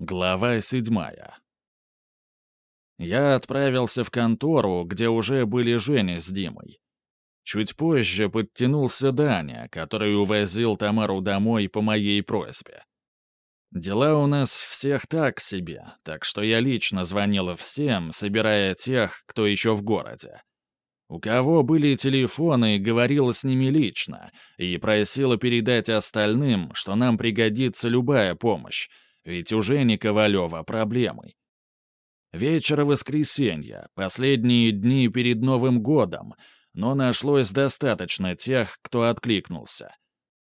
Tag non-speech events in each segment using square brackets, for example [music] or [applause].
Глава седьмая. Я отправился в контору, где уже были Женя с Димой. Чуть позже подтянулся Даня, который увозил Тамару домой по моей просьбе. Дела у нас всех так себе, так что я лично звонил всем, собирая тех, кто еще в городе. У кого были телефоны, говорил с ними лично и просила передать остальным, что нам пригодится любая помощь, ведь у Жени Ковалева проблемы. Вечер воскресенья, последние дни перед Новым годом, но нашлось достаточно тех, кто откликнулся.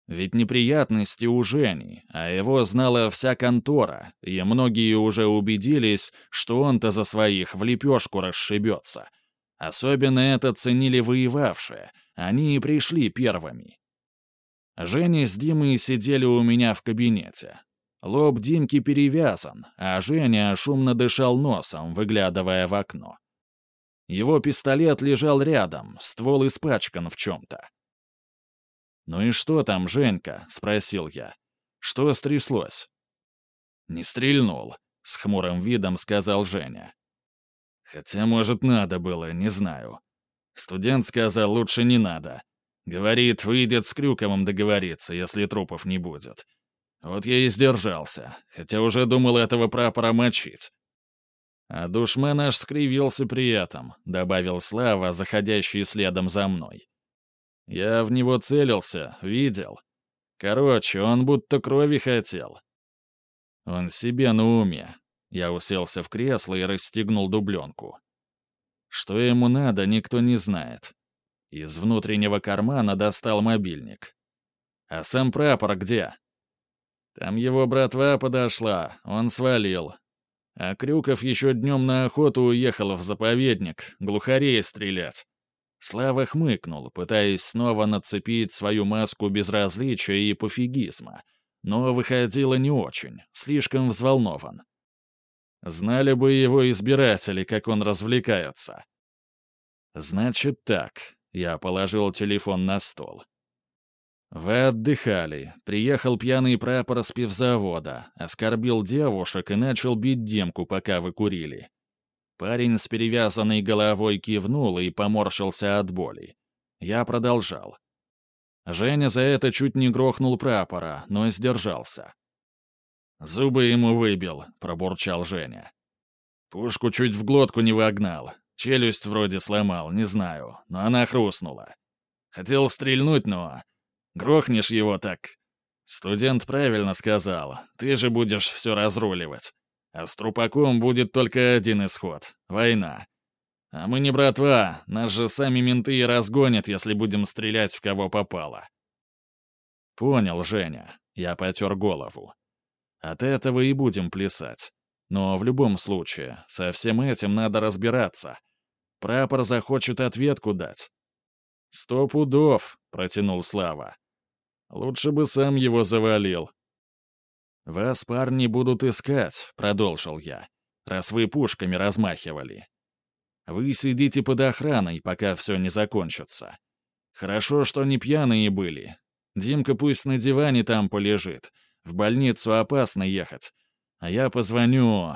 Ведь неприятности у Жени, а его знала вся контора, и многие уже убедились, что он-то за своих в лепешку расшибется. Особенно это ценили воевавшие, они и пришли первыми. Женя с Димой сидели у меня в кабинете. Лоб Димки перевязан, а Женя шумно дышал носом, выглядывая в окно. Его пистолет лежал рядом, ствол испачкан в чем-то. «Ну и что там, Женька?» — спросил я. «Что стряслось?» «Не стрельнул», — с хмурым видом сказал Женя. «Хотя, может, надо было, не знаю. Студент сказал, лучше не надо. Говорит, выйдет с Крюковым договориться, если трупов не будет. Вот я и сдержался, хотя уже думал этого прапора мочить. А душман аж скривился при этом, добавил Слава, заходящий следом за мной. Я в него целился, видел. Короче, он будто крови хотел. Он себе на уме. Я уселся в кресло и расстегнул дубленку. Что ему надо, никто не знает. Из внутреннего кармана достал мобильник. А сам прапор где? Там его братва подошла, он свалил. А Крюков еще днем на охоту уехал в заповедник, глухарей стрелять. Слава хмыкнул, пытаясь снова нацепить свою маску безразличия и пофигизма. Но выходило не очень, слишком взволнован. Знали бы его избиратели, как он развлекается. «Значит так», — я положил телефон на стол. «Вы отдыхали. Приехал пьяный прапор с пивзавода, оскорбил девушек и начал бить Демку, пока вы курили». Парень с перевязанной головой кивнул и поморщился от боли. Я продолжал. Женя за это чуть не грохнул прапора, но сдержался. «Зубы ему выбил», — пробурчал Женя. «Пушку чуть в глотку не вогнал. Челюсть вроде сломал, не знаю, но она хрустнула. Хотел стрельнуть, но Грохнешь его так. Студент правильно сказал. Ты же будешь все разруливать. А с трупаком будет только один исход — война. А мы не братва, нас же сами менты и разгонят, если будем стрелять в кого попало. Понял, Женя. Я потер голову. От этого и будем плясать. Но в любом случае, со всем этим надо разбираться. Прапор захочет ответку дать. «Сто пудов», — протянул Слава. Лучше бы сам его завалил. «Вас парни будут искать», — продолжил я, «раз вы пушками размахивали. Вы сидите под охраной, пока все не закончится. Хорошо, что не пьяные были. Димка пусть на диване там полежит. В больницу опасно ехать. А я позвоню...»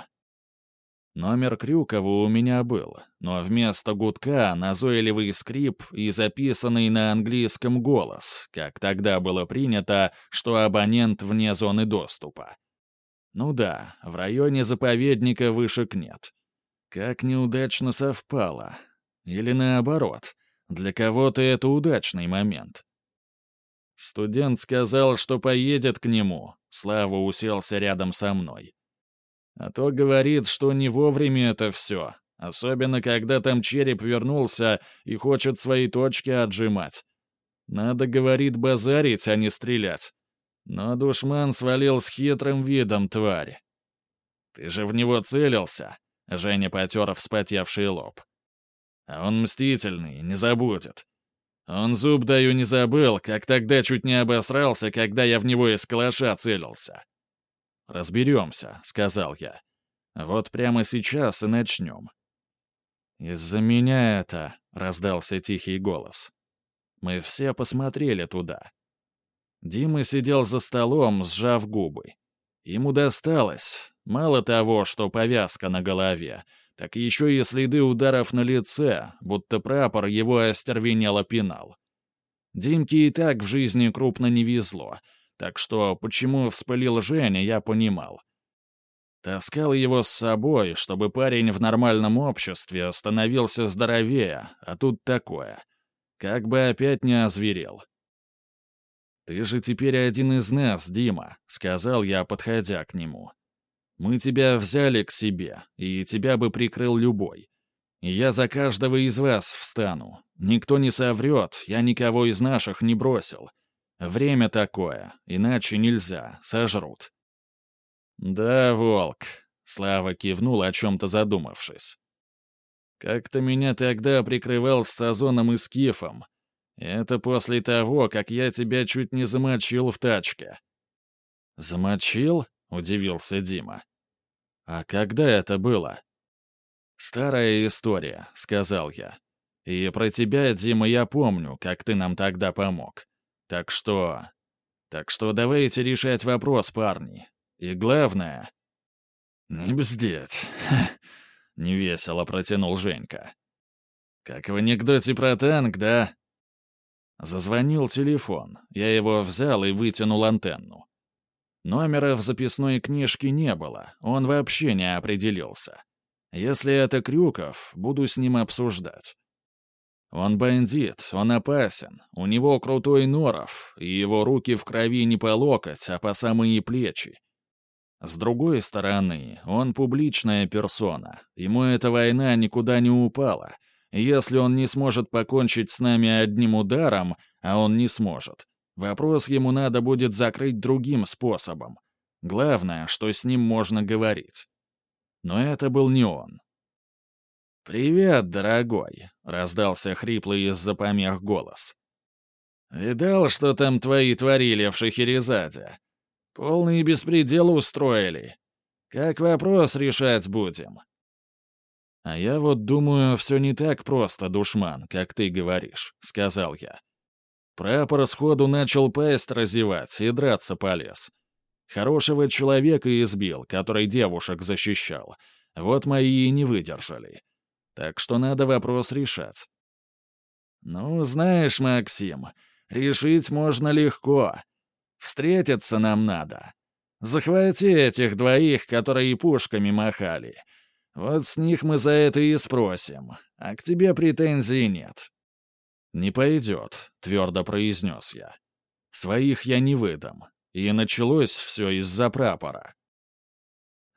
Номер Крюкова у меня был, но вместо гудка назойливый скрип и записанный на английском голос, как тогда было принято, что абонент вне зоны доступа. Ну да, в районе заповедника вышек нет. Как неудачно совпало. Или наоборот, для кого-то это удачный момент. Студент сказал, что поедет к нему. Слава уселся рядом со мной. А то говорит, что не вовремя это все, особенно когда там череп вернулся и хочет свои точки отжимать. Надо, говорит, базарить, а не стрелять. Но душман свалил с хитрым видом тварь. «Ты же в него целился?» — Женя потер вспотевший лоб. «А он мстительный, не забудет. Он зуб даю не забыл, как тогда чуть не обосрался, когда я в него из калаша целился. «Разберемся», — сказал я. «Вот прямо сейчас и начнем». «Из-за меня это», — раздался тихий голос. Мы все посмотрели туда. Дима сидел за столом, сжав губы. Ему досталось. Мало того, что повязка на голове, так еще и следы ударов на лице, будто прапор его остервенело пинал. Димке и так в жизни крупно не везло, так что почему вспылил Женя, я понимал. Таскал его с собой, чтобы парень в нормальном обществе становился здоровее, а тут такое. Как бы опять не озверел. «Ты же теперь один из нас, Дима», — сказал я, подходя к нему. «Мы тебя взяли к себе, и тебя бы прикрыл любой. Я за каждого из вас встану. Никто не соврет, я никого из наших не бросил. Время такое, иначе нельзя, сожрут». «Да, волк», — Слава кивнул, о чем-то задумавшись. «Как то меня тогда прикрывал с Сазоном и Скифом. Это после того, как я тебя чуть не замочил в тачке». «Замочил?» — удивился Дима. «А когда это было?» «Старая история», — сказал я. «И про тебя, Дима, я помню, как ты нам тогда помог. Так что... Так что давайте решать вопрос, парни. И главное...» «Не бздеть», [laughs] — невесело протянул Женька. «Как в анекдоте про танк, да?» Зазвонил телефон. Я его взял и вытянул антенну. Номера в записной книжке не было, он вообще не определился. Если это Крюков, буду с ним обсуждать. Он бандит, он опасен, у него крутой норов, и его руки в крови не по локоть, а по самые плечи. С другой стороны, он публичная персона, ему эта война никуда не упала. Если он не сможет покончить с нами одним ударом, а он не сможет, вопрос ему надо будет закрыть другим способом. Главное, что с ним можно говорить. Но это был не он. «Привет, дорогой», — раздался хриплый из-за помех голос. «Видал, что там твои творили в Шахерезаде? Полный беспредел устроили. Как вопрос решать будем?» «А я вот думаю, все не так просто, душман, как ты говоришь», — сказал я. Прапор сходу начал пасть разевать и драться полез. Хорошего человека избил, который девушек защищал. Вот мои и не выдержали. Так что надо вопрос решать. «Ну, знаешь, Максим, решить можно легко. Встретиться нам надо. Захвати этих двоих, которые пушками махали. Вот с них мы за это и спросим, а к тебе претензий нет». «Не пойдет», — твердо произнес я. «Своих я не выдам. И началось все из-за прапора.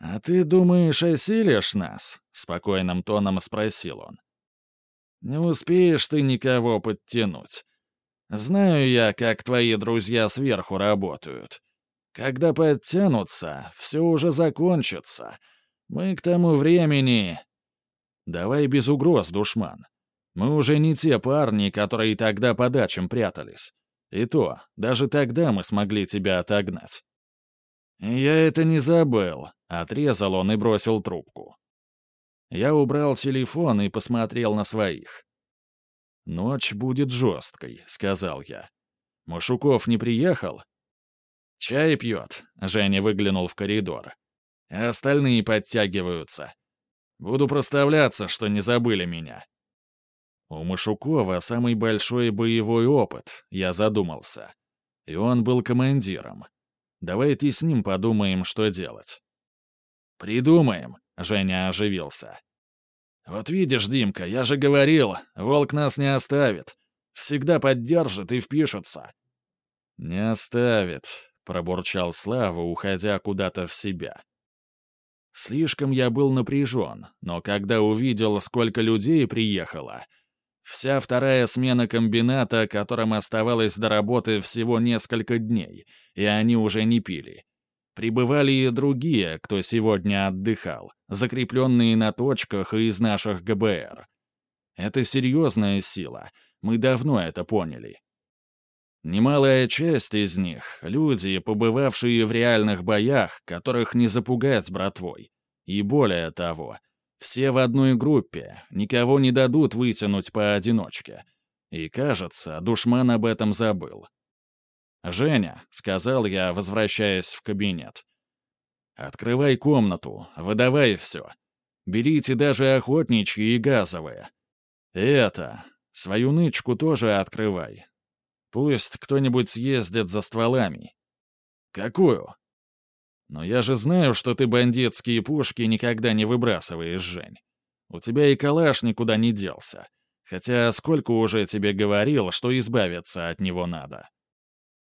«А ты думаешь, осилишь нас?» — спокойным тоном спросил он. «Не успеешь ты никого подтянуть. Знаю я, как твои друзья сверху работают. Когда подтянутся, все уже закончится. Мы к тому времени...» «Давай без угроз, душман. Мы уже не те парни, которые тогда по дачам прятались. И то, даже тогда мы смогли тебя отогнать». «Я это не забыл», — отрезал он и бросил трубку. Я убрал телефон и посмотрел на своих. «Ночь будет жесткой», — сказал я. «Машуков не приехал?» «Чай пьет», — Женя выглянул в коридор. «Остальные подтягиваются. Буду проставляться, что не забыли меня». У Машукова самый большой боевой опыт, я задумался. И он был командиром. Давайте с ним подумаем, что делать. «Придумаем», — Женя оживился. «Вот видишь, Димка, я же говорил, волк нас не оставит. Всегда поддержит и впишется». «Не оставит», — пробурчал Слава, уходя куда-то в себя. Слишком я был напряжен, но когда увидел, сколько людей приехало, Вся вторая смена комбината, которым оставалось до работы всего несколько дней, и они уже не пили. Прибывали и другие, кто сегодня отдыхал, закрепленные на точках из наших ГБР. Это серьезная сила, мы давно это поняли. Немалая часть из них — люди, побывавшие в реальных боях, которых не запугать братвой. И более того — все в одной группе, никого не дадут вытянуть поодиночке. И, кажется, душман об этом забыл. «Женя», — сказал я, возвращаясь в кабинет, — Открывай комнату, выдавай все. Берите даже охотничьи и газовые. И это, свою нычку тоже открывай. Пусть кто-нибудь съездит за стволами. Какую? Но я же знаю, что ты бандитские пушки никогда не выбрасываешь, Жень. У тебя и калаш никуда не делся. Хотя сколько уже тебе говорил, что избавиться от него надо.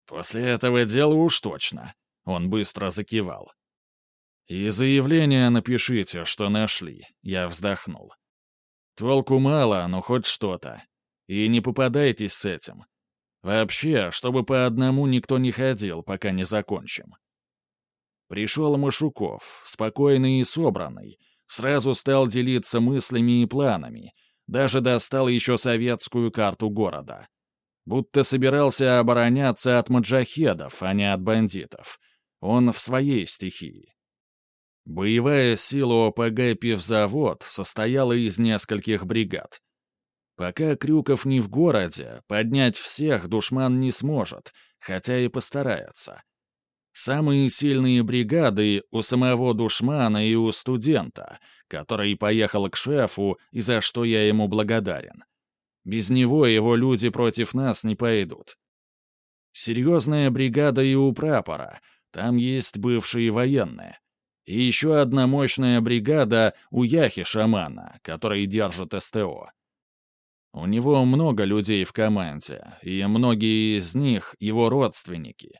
После этого дела уж точно. Он быстро закивал. «И заявление напишите, что нашли», — я вздохнул. «Толку мало, но хоть что-то. И не попадайтесь с этим. Вообще, чтобы по одному никто не ходил, пока не закончим». Пришел Машуков, спокойный и собранный, сразу стал делиться мыслями и планами, даже достал еще советскую карту города. Будто собирался обороняться от маджахедов, а не от бандитов. Он в своей стихии. Боевая сила ОПГ «Пивзавод» состояла из нескольких бригад. Пока Крюков не в городе, поднять всех душман не сможет, хотя и постарается. Самые сильные бригады у самого душмана и у студента, который поехал к шефу и за что я ему благодарен. Без него его люди против нас не пойдут. Серьезная бригада и у прапора, там есть бывшие военные. И еще одна мощная бригада у Яхи-шамана, который держит СТО. У него много людей в команде, и многие из них — его родственники.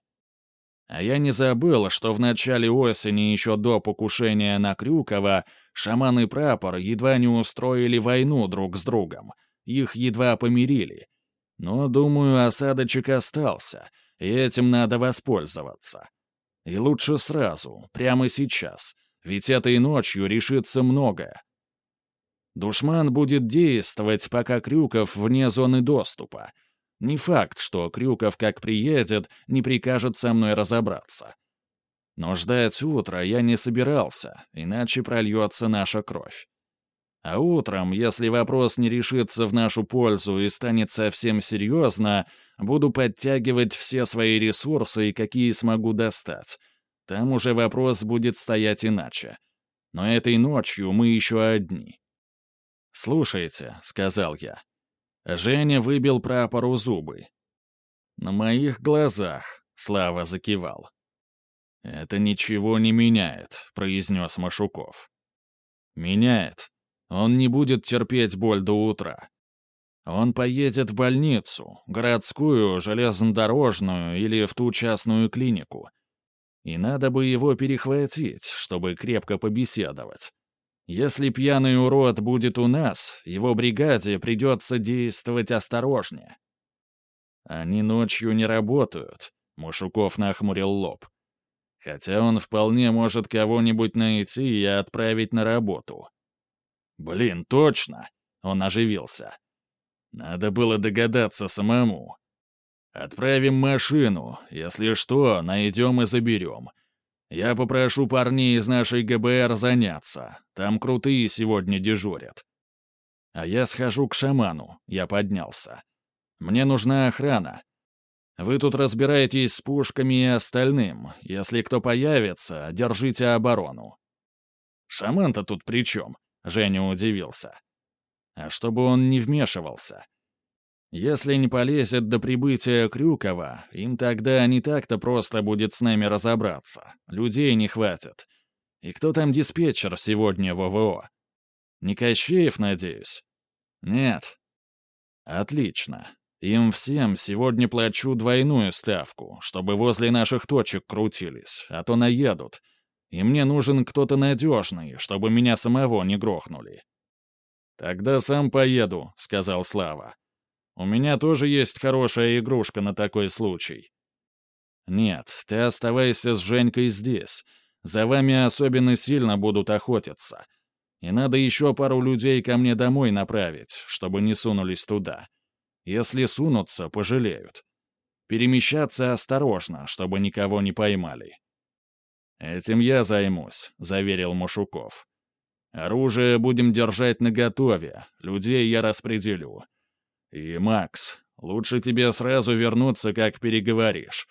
А я не забыл, что в начале осени, еще до покушения на Крюкова, шаман и прапор едва не устроили войну друг с другом. Их едва помирили. Но, думаю, осадочек остался, и этим надо воспользоваться. И лучше сразу, прямо сейчас, ведь этой ночью решится многое. Душман будет действовать, пока Крюков вне зоны доступа — не факт, что Крюков, как приедет, не прикажет со мной разобраться. Но ждать утра я не собирался, иначе прольется наша кровь. А утром, если вопрос не решится в нашу пользу и станет совсем серьезно, буду подтягивать все свои ресурсы, какие смогу достать. Там уже вопрос будет стоять иначе. Но этой ночью мы еще одни. «Слушайте», — сказал я, Женя выбил прапору зубы. «На моих глазах», — Слава закивал. «Это ничего не меняет», — произнес Машуков. «Меняет. Он не будет терпеть боль до утра. Он поедет в больницу, городскую, железнодорожную или в ту частную клинику. И надо бы его перехватить, чтобы крепко побеседовать. Если пьяный урод будет у нас, его бригаде придется действовать осторожнее. Они ночью не работают, Мушуков нахмурил лоб. Хотя он вполне может кого-нибудь найти и отправить на работу. Блин, точно! Он оживился. Надо было догадаться самому. Отправим машину, если что, найдем и заберем. Я попрошу парней из нашей ГБР заняться. Там крутые сегодня дежурят. А я схожу к шаману. Я поднялся. Мне нужна охрана. Вы тут разбираетесь с пушками и остальным. Если кто появится, держите оборону. Шаман-то тут при чем? Женя удивился. А чтобы он не вмешивался. Если не полезет до прибытия Крюкова, им тогда не так-то просто будет с нами разобраться. Людей не хватит. И кто там диспетчер сегодня в ОВО? Не Кощеев, надеюсь? Нет. Отлично. Им всем сегодня плачу двойную ставку, чтобы возле наших точек крутились, а то наедут. И мне нужен кто-то надежный, чтобы меня самого не грохнули. «Тогда сам поеду», — сказал Слава. У меня тоже есть хорошая игрушка на такой случай. Нет, ты оставайся с Женькой здесь. За вами особенно сильно будут охотиться. И надо еще пару людей ко мне домой направить, чтобы не сунулись туда. Если сунутся, пожалеют. Перемещаться осторожно, чтобы никого не поймали. «Этим я займусь», — заверил Машуков. «Оружие будем держать наготове, людей я распределю. «И, Макс, лучше тебе сразу вернуться, как переговоришь.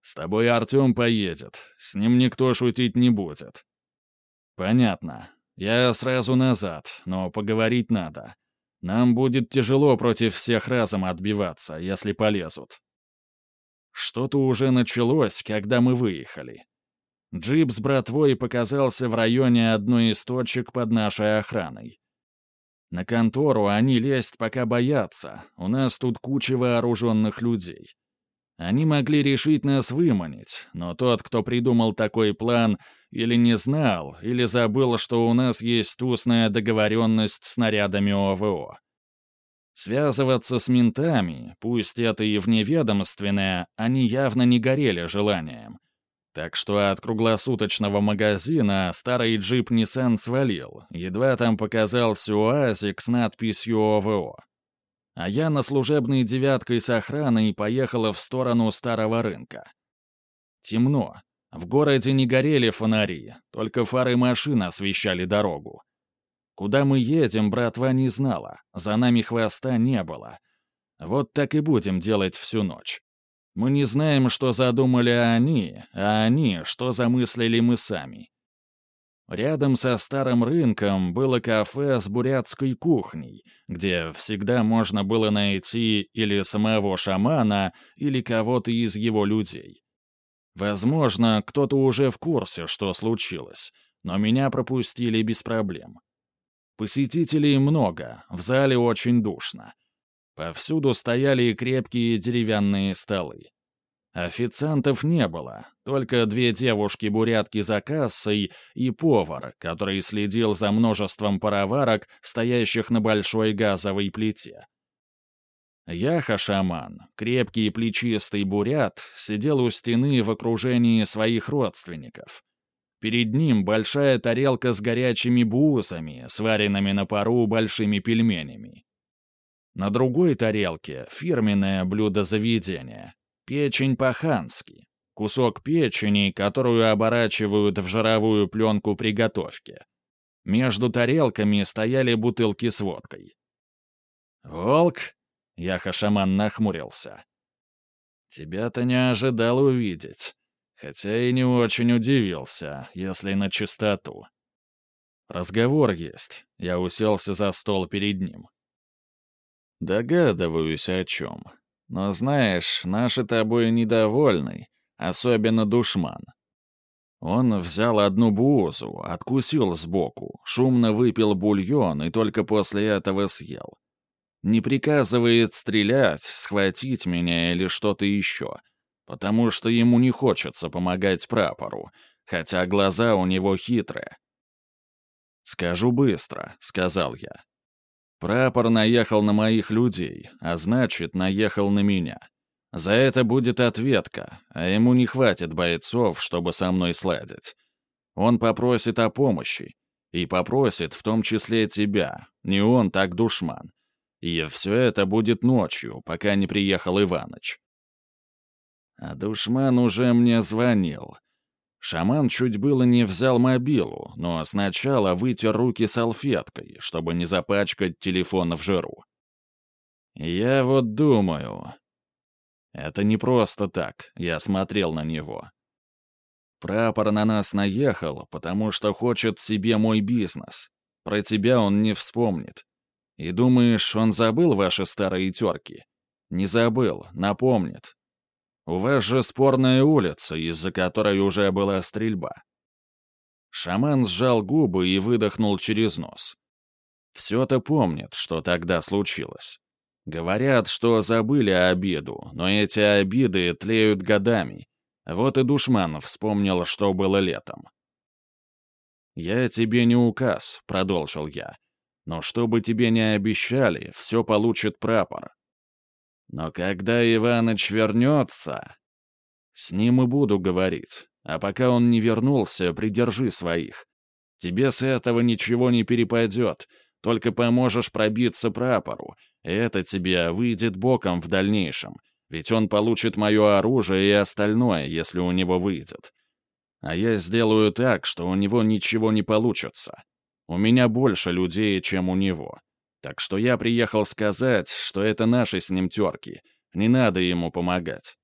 С тобой Артем поедет, с ним никто шутить не будет». «Понятно. Я сразу назад, но поговорить надо. Нам будет тяжело против всех разом отбиваться, если полезут». Что-то уже началось, когда мы выехали. Джип с братвой показался в районе одной из точек под нашей охраной. На контору они лезть пока боятся, у нас тут куча вооруженных людей. Они могли решить нас выманить, но тот, кто придумал такой план, или не знал, или забыл, что у нас есть устная договоренность с нарядами ОВО. Связываться с ментами, пусть это и вневедомственное, они явно не горели желанием. Так что от круглосуточного магазина старый джип Nissan свалил, едва там показался УАЗик с надписью ОВО. А я на служебной девяткой с охраной поехала в сторону старого рынка. Темно. В городе не горели фонари, только фары машин освещали дорогу. Куда мы едем, братва не знала, за нами хвоста не было. Вот так и будем делать всю ночь. Мы не знаем, что задумали они, а они, что замыслили мы сами. Рядом со старым рынком было кафе с бурятской кухней, где всегда можно было найти или самого шамана, или кого-то из его людей. Возможно, кто-то уже в курсе, что случилось, но меня пропустили без проблем. Посетителей много, в зале очень душно. Повсюду стояли крепкие деревянные столы. Официантов не было, только две девушки-бурятки за кассой и повар, который следил за множеством пароварок, стоящих на большой газовой плите. Яха-шаман, крепкий плечистый бурят, сидел у стены в окружении своих родственников. Перед ним большая тарелка с горячими буусами, сваренными на пару большими пельменями. На другой тарелке фирменное блюдо заведения — печень по-хански, кусок печени, которую оборачивают в жировую пленку приготовки. Между тарелками стояли бутылки с водкой. «Волк?» — Яха-шаман нахмурился. «Тебя-то не ожидал увидеть. Хотя и не очень удивился, если на чистоту. Разговор есть. Я уселся за стол перед ним. Догадываюсь о чем. Но знаешь, наши тобой недовольны, особенно душман. Он взял одну бузу, откусил сбоку, шумно выпил бульон и только после этого съел. Не приказывает стрелять, схватить меня или что-то еще — потому что ему не хочется помогать прапору, хотя глаза у него хитрые. «Скажу быстро», — сказал я. «Прапор наехал на моих людей, а значит, наехал на меня. За это будет ответка, а ему не хватит бойцов, чтобы со мной сладить. Он попросит о помощи, и попросит в том числе тебя, не он, так душман. И все это будет ночью, пока не приехал Иваныч. А душман уже мне звонил. Шаман чуть было не взял мобилу, но сначала вытер руки салфеткой, чтобы не запачкать телефон в жиру. Я вот думаю... Это не просто так, я смотрел на него. Прапор на нас наехал, потому что хочет себе мой бизнес. Про тебя он не вспомнит. И думаешь, он забыл ваши старые терки? Не забыл, напомнит. У вас же спорная улица, из-за которой уже была стрельба». Шаман сжал губы и выдохнул через нос. Все-то помнит, что тогда случилось. Говорят, что забыли обиду, но эти обиды тлеют годами. Вот и душман вспомнил, что было летом. «Я тебе не указ», — продолжил я. «Но что бы тебе не обещали, все получит прапор. Но когда Иваныч вернется... С ним и буду говорить. А пока он не вернулся, придержи своих. Тебе с этого ничего не перепадет, только поможешь пробиться прапору, это тебе выйдет боком в дальнейшем, ведь он получит мое оружие и остальное, если у него выйдет. А я сделаю так, что у него ничего не получится. У меня больше людей, чем у него. Так что я приехал сказать, что это наши с ним терки. Не надо ему помогать.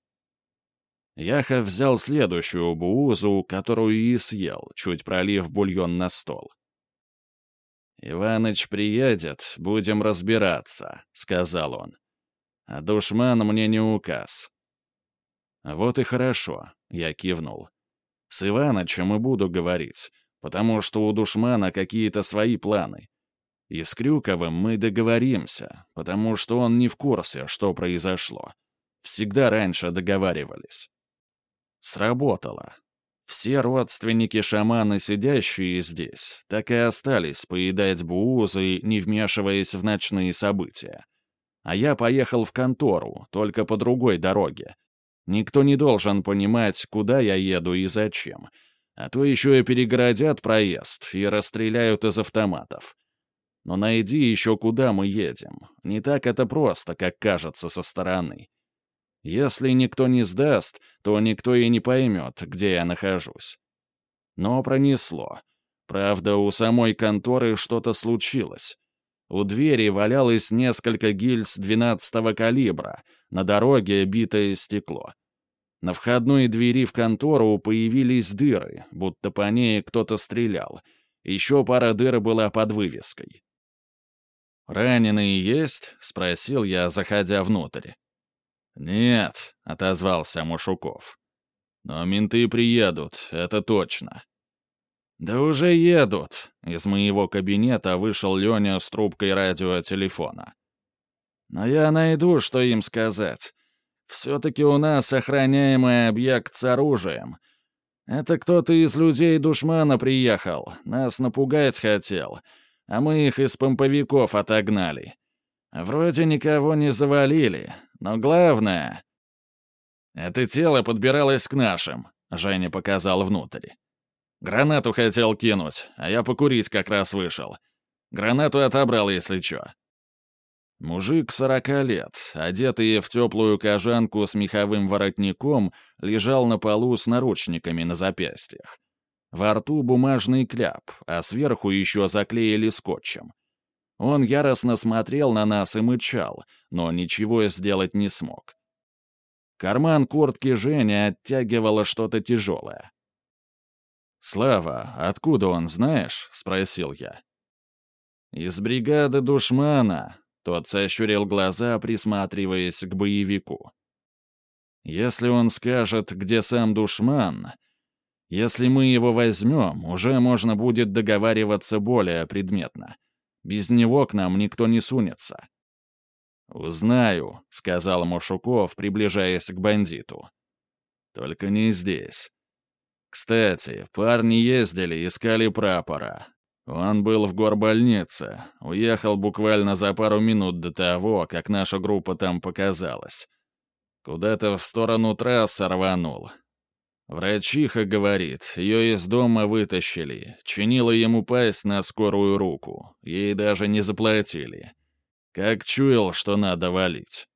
Яха взял следующую буузу, которую и съел, чуть пролив бульон на стол. «Иваныч приедет, будем разбираться», — сказал он. «А душман мне не указ». «Вот и хорошо», — я кивнул. «С Иванычем и буду говорить, потому что у душмана какие-то свои планы. И с Крюковым мы договоримся, потому что он не в курсе, что произошло. Всегда раньше договаривались». Сработало. Все родственники шамана, сидящие здесь, так и остались поедать буузы, не вмешиваясь в ночные события. А я поехал в контору, только по другой дороге. Никто не должен понимать, куда я еду и зачем. А то еще и перегородят проезд и расстреляют из автоматов. Но найди еще, куда мы едем. Не так это просто, как кажется со стороны. Если никто не сдаст, то никто и не поймет, где я нахожусь. Но пронесло. Правда, у самой конторы что-то случилось. У двери валялось несколько гильз 12-го калибра, на дороге битое стекло. На входной двери в контору появились дыры, будто по ней кто-то стрелял. Еще пара дыр была под вывеской. «Раненые есть?» — спросил я, заходя внутрь. «Нет», — отозвался Мушуков. «Но менты приедут, это точно». «Да уже едут!» — из моего кабинета вышел Леня с трубкой радиотелефона. «Но я найду, что им сказать. Все-таки у нас охраняемый объект с оружием. Это кто-то из людей душмана приехал, нас напугать хотел, а мы их из помповиков отогнали. Вроде никого не завалили, но главное... Это тело подбиралось к нашим, Женя показал внутрь. Гранату хотел кинуть, а я покурить как раз вышел. Гранату отобрал, если чё. Мужик сорока лет, одетый в теплую кожанку с меховым воротником, лежал на полу с наручниками на запястьях. Во рту бумажный кляп, а сверху еще заклеили скотчем. Он яростно смотрел на нас и мычал, но ничего сделать не смог. Карман куртки Жени оттягивало что-то тяжелое. «Слава, откуда он, знаешь?» — спросил я. «Из бригады душмана», — тот сощурил глаза, присматриваясь к боевику. «Если он скажет, где сам душман, если мы его возьмем, уже можно будет договариваться более предметно. Без него к нам никто не сунется». «Узнаю», — сказал Мушуков, приближаясь к бандиту. «Только не здесь. Кстати, парни ездили, искали прапора. Он был в горбольнице, уехал буквально за пару минут до того, как наша группа там показалась. Куда-то в сторону трассы рванул. Врачиха говорит, ее из дома вытащили, чинила ему пасть на скорую руку, ей даже не заплатили. Как чуял, что надо валить.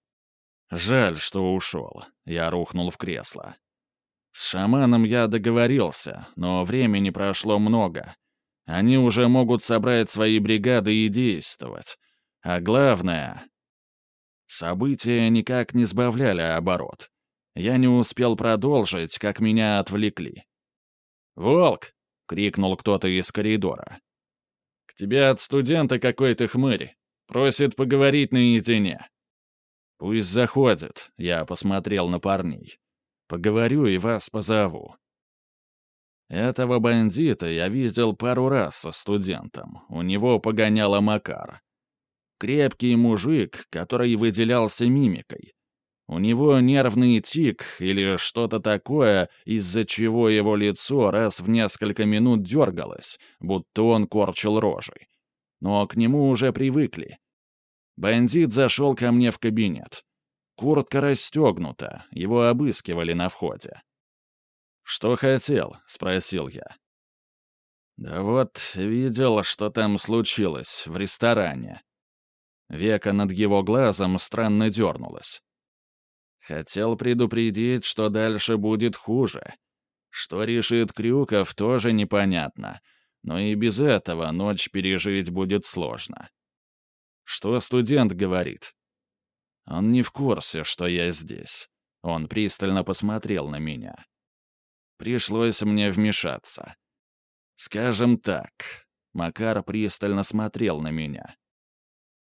Жаль, что ушел. Я рухнул в кресло. С шаманом я договорился, но времени прошло много. Они уже могут собрать свои бригады и действовать. А главное... События никак не сбавляли оборот. Я не успел продолжить, как меня отвлекли. «Волк!» — крикнул кто-то из коридора. «К тебе от студента какой-то хмырь. Просит поговорить наедине». «Пусть заходит», — я посмотрел на парней. «Поговорю и вас позову». Этого бандита я видел пару раз со студентом. У него погоняло Макар. Крепкий мужик, который выделялся мимикой. У него нервный тик или что-то такое, из-за чего его лицо раз в несколько минут дергалось, будто он корчил рожей. Но к нему уже привыкли. Бандит зашел ко мне в кабинет. Куртка расстегнута, его обыскивали на входе. «Что хотел?» — спросил я. «Да вот, видел, что там случилось в ресторане». Века над его глазом странно дернулось. Хотел предупредить, что дальше будет хуже. Что решит Крюков, тоже непонятно. Но и без этого ночь пережить будет сложно. Что студент говорит? Он не в курсе, что я здесь. Он пристально посмотрел на меня. Пришлось мне вмешаться. Скажем так, Макар пристально смотрел на меня.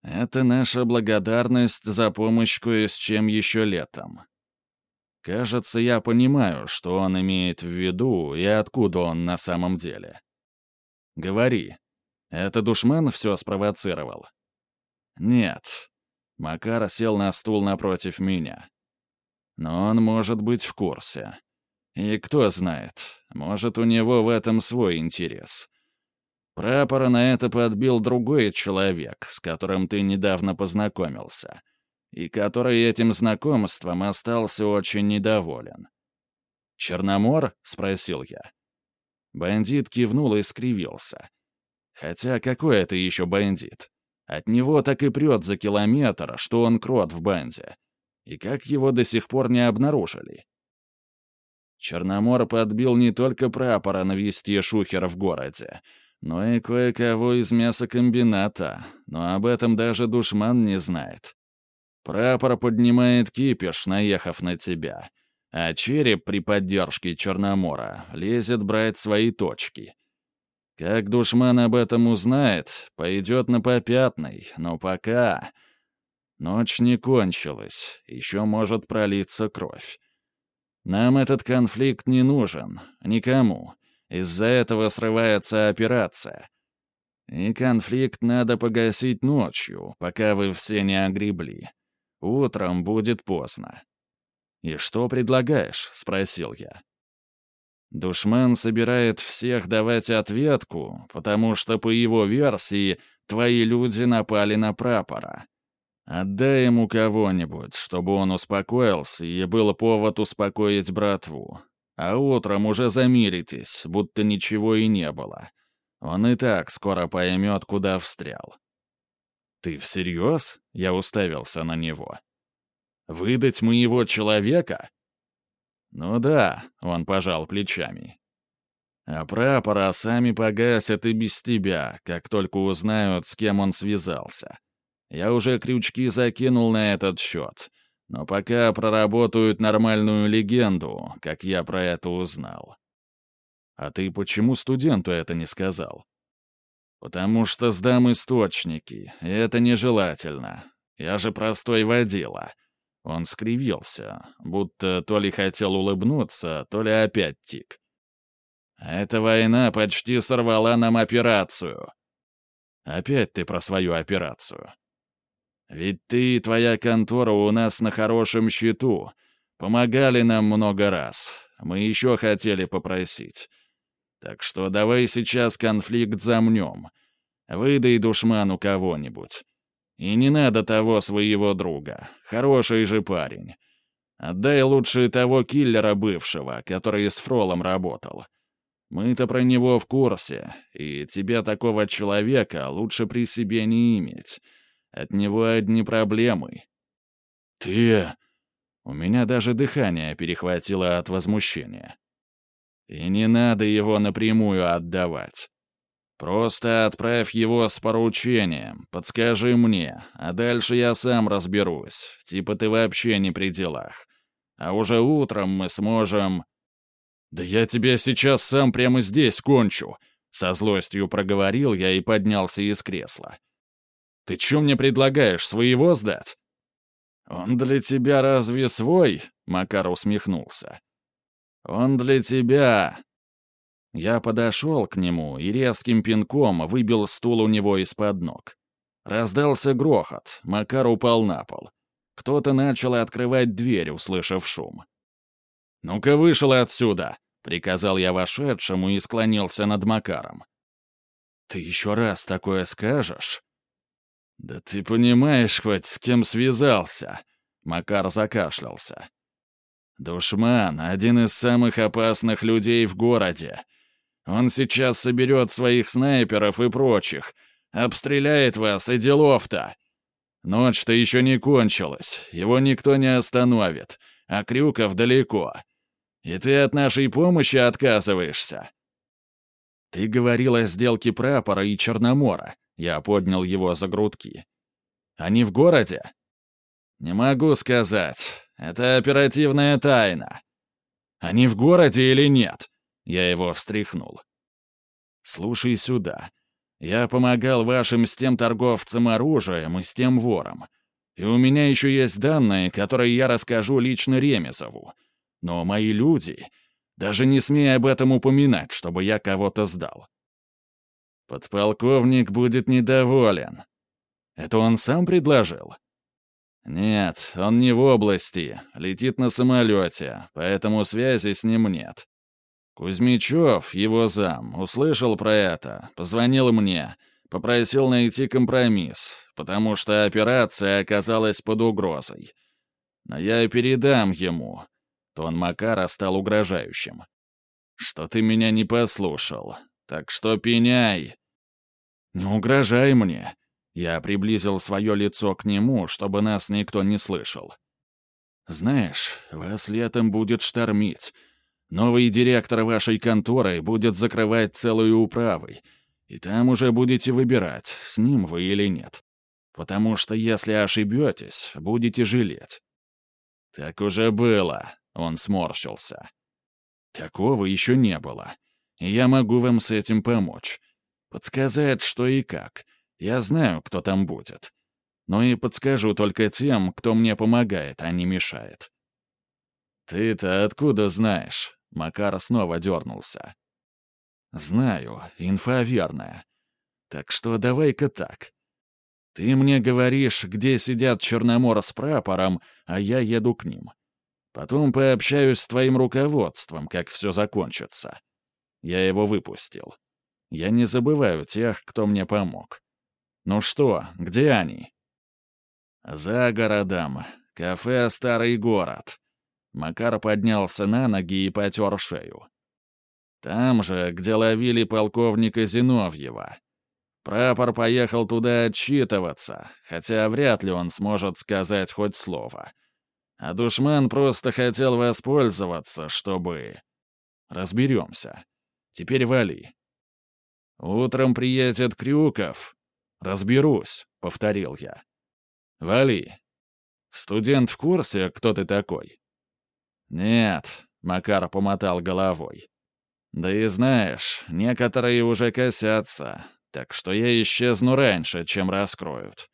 Это наша благодарность за помощь кое с чем еще летом. Кажется, я понимаю, что он имеет в виду и откуда он на самом деле. Говори. Это душман все спровоцировал? Нет. Макар сел на стул напротив меня. Но он может быть в курсе. И кто знает, может, у него в этом свой интерес. Прапора на это подбил другой человек, с которым ты недавно познакомился, и который этим знакомством остался очень недоволен. «Черномор?» — спросил я. Бандит кивнул и скривился. Хотя какой это еще бандит? От него так и прет за километр, что он крот в банде. И как его до сих пор не обнаружили? Черномор подбил не только прапора навести шухера в городе, но и кое-кого из мясокомбината, но об этом даже душман не знает. Прапор поднимает кипиш, наехав на тебя, а череп при поддержке Черномора лезет брать свои точки. Как душман об этом узнает, пойдет на попятный, но пока... Ночь не кончилась, еще может пролиться кровь. Нам этот конфликт не нужен, никому. Из-за этого срывается операция. И конфликт надо погасить ночью, пока вы все не огребли. Утром будет поздно. «И что предлагаешь?» — спросил я. Душман собирает всех давать ответку, потому что, по его версии, твои люди напали на прапора. Отдай ему кого-нибудь, чтобы он успокоился, и был повод успокоить братву. А утром уже замиритесь, будто ничего и не было. Он и так скоро поймет, куда встрял. «Ты всерьез?» — я уставился на него. «Выдать моего человека?» «Ну да», — он пожал плечами. «А прапора сами погасят и без тебя, как только узнают, с кем он связался. Я уже крючки закинул на этот счет. Но пока проработают нормальную легенду, как я про это узнал. А ты почему студенту это не сказал? Потому что сдам источники, и это нежелательно. Я же простой водила. Он скривился, будто то ли хотел улыбнуться, то ли опять тик. Эта война почти сорвала нам операцию. Опять ты про свою операцию. Ведь ты и твоя контора у нас на хорошем счету. Помогали нам много раз. Мы еще хотели попросить. Так что давай сейчас конфликт замнем. Выдай душману кого-нибудь. И не надо того своего друга. Хороший же парень. Отдай лучше того киллера бывшего, который с Фролом работал. Мы-то про него в курсе, и тебе такого человека лучше при себе не иметь. От него одни проблемы. Ты... У меня даже дыхание перехватило от возмущения. И не надо его напрямую отдавать. Просто отправь его с поручением, подскажи мне, а дальше я сам разберусь. Типа ты вообще не при делах. А уже утром мы сможем... «Да я тебя сейчас сам прямо здесь кончу!» Со злостью проговорил я и поднялся из кресла. Ты что мне предлагаешь, своего сдать?» «Он для тебя разве свой?» — Макар усмехнулся. «Он для тебя...» Я подошел к нему и резким пинком выбил стул у него из-под ног. Раздался грохот, Макар упал на пол. Кто-то начал открывать дверь, услышав шум. «Ну-ка вышел отсюда!» — приказал я вошедшему и склонился над Макаром. «Ты еще раз такое скажешь?» «Да ты понимаешь хоть, с кем связался?» Макар закашлялся. «Душман — один из самых опасных людей в городе. Он сейчас соберет своих снайперов и прочих, обстреляет вас и делов-то. Ночь-то еще не кончилась, его никто не остановит, а Крюков далеко. И ты от нашей помощи отказываешься». «Ты говорил о сделке прапора и Черномора», я поднял его за грудки. «Они в городе?» «Не могу сказать. Это оперативная тайна. Они в городе или нет?» Я его встряхнул. «Слушай сюда. Я помогал вашим с тем торговцам оружием и с тем вором. И у меня еще есть данные, которые я расскажу лично Ремесову. Но мои люди... Даже не смей об этом упоминать, чтобы я кого-то сдал. Подполковник будет недоволен. Это он сам предложил? Нет, он не в области, летит на самолете, поэтому связи с ним нет. Кузьмичев, его зам, услышал про это, позвонил мне, попросил найти компромисс, потому что операция оказалась под угрозой. Но я передам ему. Тон Макара стал угрожающим. Что ты меня не послушал, так что пеняй. Не угрожай мне. Я приблизил свое лицо к нему, чтобы нас никто не слышал. Знаешь, вас летом будет штормить, Новый директор вашей конторы будет закрывать целую управой, и там уже будете выбирать, с ним вы или нет. Потому что если ошибетесь, будете жалеть». «Так уже было», — он сморщился. «Такого еще не было, я могу вам с этим помочь. Подсказать, что и как. Я знаю, кто там будет. Но и подскажу только тем, кто мне помогает, а не мешает». «Ты-то откуда знаешь?» Макар снова дернулся. «Знаю, инфа верная. Так что давай-ка так. Ты мне говоришь, где сидят Черномор с прапором, а я еду к ним. Потом пообщаюсь с твоим руководством, как все закончится. Я его выпустил. Я не забываю тех, кто мне помог. Ну что, где они?» «За городом. Кафе «Старый город». Макар поднялся на ноги и потер шею. Там же, где ловили полковника Зиновьева. Прапор поехал туда отчитываться, хотя вряд ли он сможет сказать хоть слово. А душман просто хотел воспользоваться, чтобы... Разберемся. Теперь вали. Утром приедет Крюков. Разберусь, — повторил я. Вали. Студент в курсе, кто ты такой? «Нет», — Макар помотал головой. «Да и знаешь, некоторые уже косятся, так что я исчезну раньше, чем раскроют.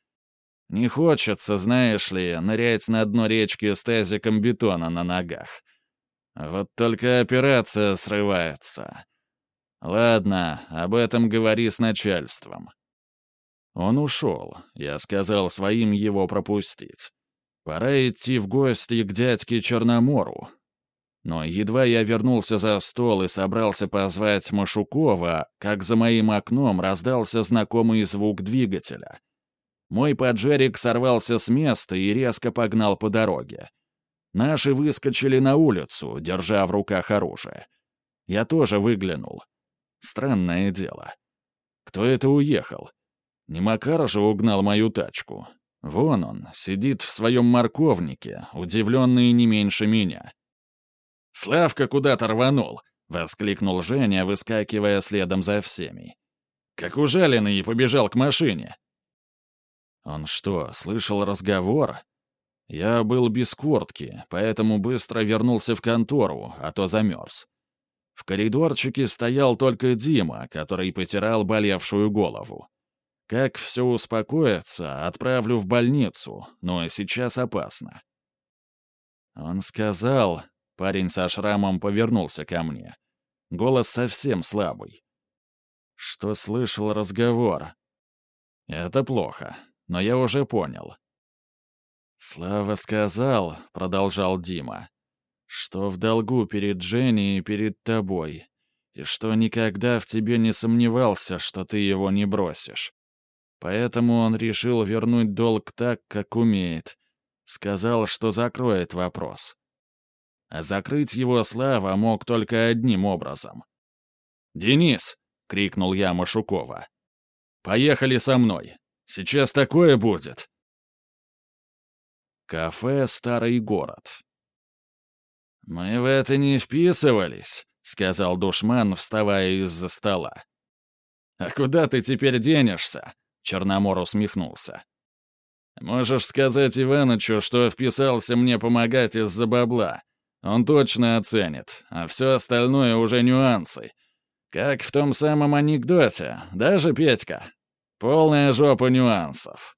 Не хочется, знаешь ли, нырять на дно речки с тазиком бетона на ногах. Вот только операция срывается. Ладно, об этом говори с начальством». Он ушел, я сказал своим его пропустить. Пора идти в гости к дядьке Черномору. Но едва я вернулся за стол и собрался позвать Машукова, как за моим окном раздался знакомый звук двигателя. Мой поджерик сорвался с места и резко погнал по дороге. Наши выскочили на улицу, держа в руках оружие. Я тоже выглянул. Странное дело. Кто это уехал? Не Макар же угнал мою тачку. Вон он, сидит в своем морковнике, удивленный не меньше меня. «Славка куда-то рванул!» — воскликнул Женя, выскакивая следом за всеми. «Как ужаленный побежал к машине!» Он что, слышал разговор? Я был без куртки, поэтому быстро вернулся в контору, а то замерз. В коридорчике стоял только Дима, который потирал болевшую голову. Как все успокоится, отправлю в больницу, но сейчас опасно. Он сказал... Парень со шрамом повернулся ко мне. Голос совсем слабый. Что слышал разговор. Это плохо, но я уже понял. «Слава сказал», — продолжал Дима, — «что в долгу перед Дженни и перед тобой, и что никогда в тебе не сомневался, что ты его не бросишь. Поэтому он решил вернуть долг так, как умеет. Сказал, что закроет вопрос. А закрыть его Слава мог только одним образом. «Денис!» — крикнул я Машукова. «Поехали со мной. Сейчас такое будет!» Кафе «Старый город». «Мы в это не вписывались», — сказал душман, вставая из-за стола. «А куда ты теперь денешься?» Черномор усмехнулся. Можешь сказать Иванычу, что вписался мне помогать из-за бабла. Он точно оценит, а все остальное уже нюансы. Как в том самом анекдоте, даже Петька? Полная жопа нюансов.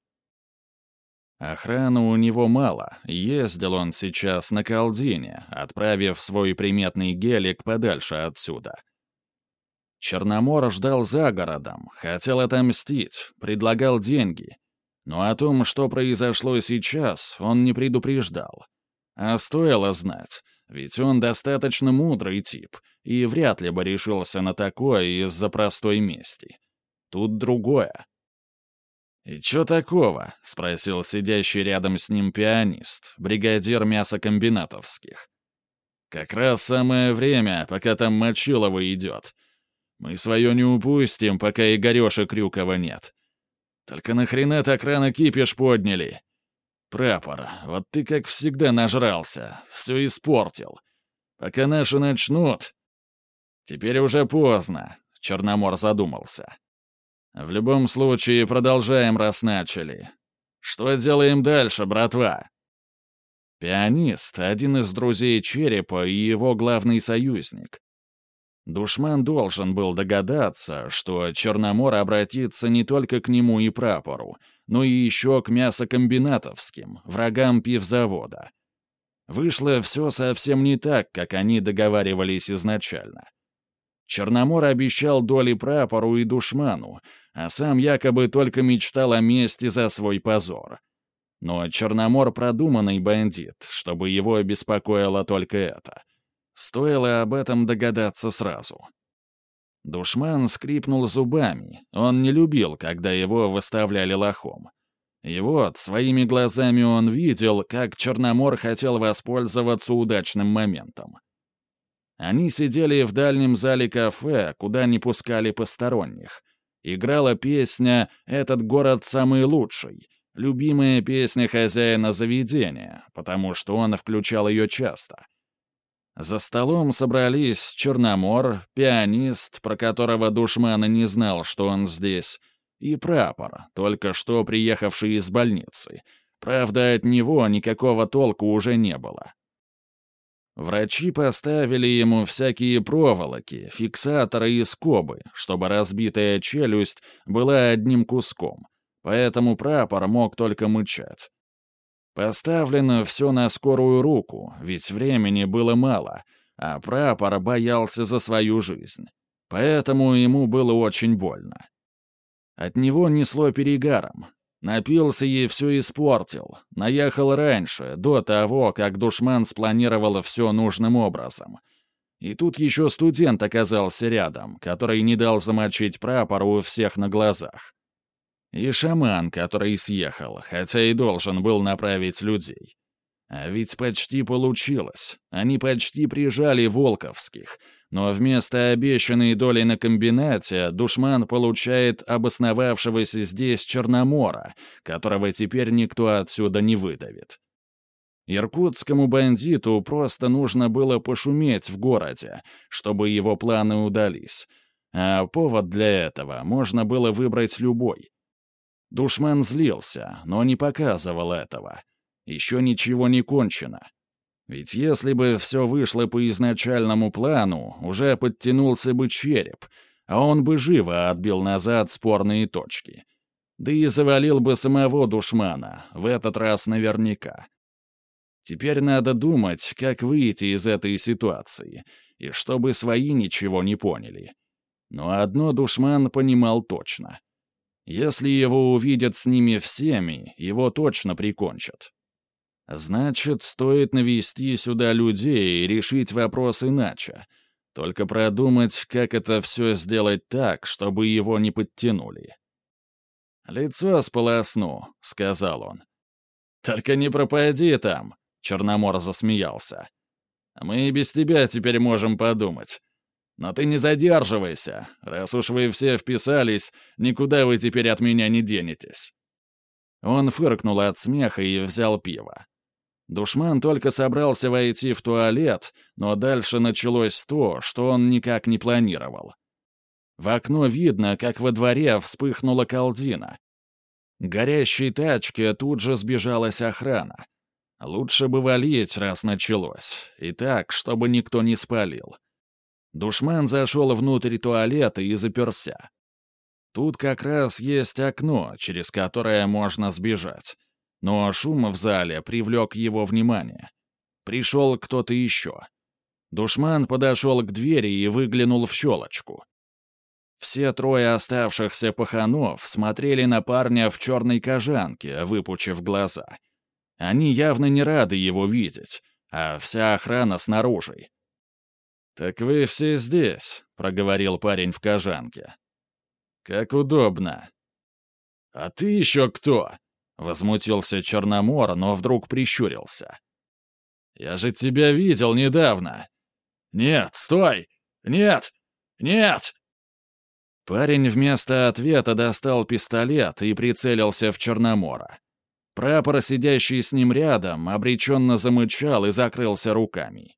Охраны у него мало, ездил он сейчас на Калдине, отправив свой приметный гелик подальше отсюда. Черномор ждал за городом, хотел отомстить, предлагал деньги. Но о том, что произошло сейчас, он не предупреждал. А стоило знать, ведь он достаточно мудрый тип и вряд ли бы решился на такое из-за простой мести. Тут другое. «И чё такого?» — спросил сидящий рядом с ним пианист, бригадир мясокомбинатовских. «Как раз самое время, пока там Мочилова идет. Мы свое не упустим, пока Игорёши Крюкова нет. Только нахрена так рано кипиш подняли? Прапор, вот ты как всегда нажрался, все испортил. Пока наши начнут... Теперь уже поздно, Черномор задумался. В любом случае, продолжаем, раз начали. Что делаем дальше, братва? Пианист — один из друзей Черепа и его главный союзник. Душман должен был догадаться, что Черномор обратится не только к нему и прапору, но и еще к мясокомбинатовским, врагам пивзавода. Вышло все совсем не так, как они договаривались изначально. Черномор обещал доли прапору и душману, а сам якобы только мечтал о мести за свой позор. Но Черномор продуманный бандит, чтобы его беспокоило только это — Стоило об этом догадаться сразу. Душман скрипнул зубами. Он не любил, когда его выставляли лохом. И вот, своими глазами он видел, как Черномор хотел воспользоваться удачным моментом. Они сидели в дальнем зале кафе, куда не пускали посторонних. Играла песня «Этот город самый лучший», любимая песня хозяина заведения, потому что он включал ее часто. За столом собрались Черномор, пианист, про которого душмана не знал, что он здесь, и прапор, только что приехавший из больницы. Правда, от него никакого толку уже не было. Врачи поставили ему всякие проволоки, фиксаторы и скобы, чтобы разбитая челюсть была одним куском, поэтому прапор мог только мычать. Поставлено все на скорую руку, ведь времени было мало, а прапор боялся за свою жизнь. Поэтому ему было очень больно. От него несло перегаром. Напился и все испортил. Наехал раньше, до того, как душман спланировал все нужным образом. И тут еще студент оказался рядом, который не дал замочить прапору у всех на глазах. И шаман, который съехал, хотя и должен был направить людей. А ведь почти получилось. Они почти прижали Волковских. Но вместо обещанной доли на комбинате душман получает обосновавшегося здесь Черномора, которого теперь никто отсюда не выдавит. Иркутскому бандиту просто нужно было пошуметь в городе, чтобы его планы удались. А повод для этого можно было выбрать любой. Душман злился, но не показывал этого. Еще ничего не кончено. Ведь если бы все вышло по изначальному плану, уже подтянулся бы череп, а он бы живо отбил назад спорные точки. Да и завалил бы самого душмана, в этот раз наверняка. Теперь надо думать, как выйти из этой ситуации, и чтобы свои ничего не поняли. Но одно душман понимал точно — если его увидят с ними всеми, его точно прикончат. Значит, стоит навести сюда людей и решить вопрос иначе. Только продумать, как это все сделать так, чтобы его не подтянули. «Лицо сполосну», — сказал он. «Только не пропади там», — Черномор засмеялся. «Мы и без тебя теперь можем подумать. Но ты не задерживайся. Раз уж вы все вписались, никуда вы теперь от меня не денетесь». Он фыркнул от смеха и взял пиво. Душман только собрался войти в туалет, но дальше началось то, что он никак не планировал. В окно видно, как во дворе вспыхнула колдина. К горящей тачке тут же сбежалась охрана. Лучше бы валить, раз началось. И так, чтобы никто не спалил. Душман зашел внутрь туалета и заперся. Тут как раз есть окно, через которое можно сбежать. Но шум в зале привлек его внимание. Пришел кто-то еще. Душман подошел к двери и выглянул в щелочку. Все трое оставшихся паханов смотрели на парня в черной кожанке, выпучив глаза. Они явно не рады его видеть, а вся охрана снаружи. «Так вы все здесь», — проговорил парень в кожанке. «Как удобно». «А ты еще кто?» — возмутился Черномор, но вдруг прищурился. «Я же тебя видел недавно». «Нет, стой! Нет! Нет!» Парень вместо ответа достал пистолет и прицелился в Черномора. Прапор, сидящий с ним рядом, обреченно замычал и закрылся руками.